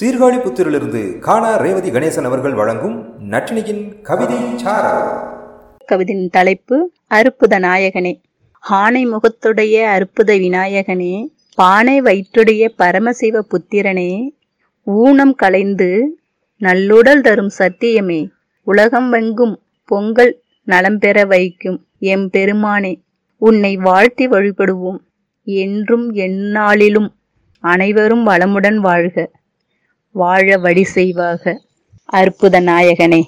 சீர்காழி புத்திரிலிருந்து காணா ரேவதி கணேசன் அவர்கள் வழங்கும் நட்டினியின் கவிதை கவிதையின் தலைப்பு அற்புத நாயகனே. ஆனை முகத்துடைய அற்புத விநாயகனே பானை வயிற்றுடைய பரமசிவ புத்திரனே ஊனம் கலைந்து நல்லுடல் தரும் சத்தியமே உலகம் வெங்கும் பொங்கல் நலம் பெற வைக்கும் எம் பெருமானே உன்னை வாழ்த்தி வழிபடுவோம். என்றும் எந்நாளிலும் அனைவரும் வளமுடன் வாழ்க. வாழ வழி செய்வாக. அற்புத நாயகனே.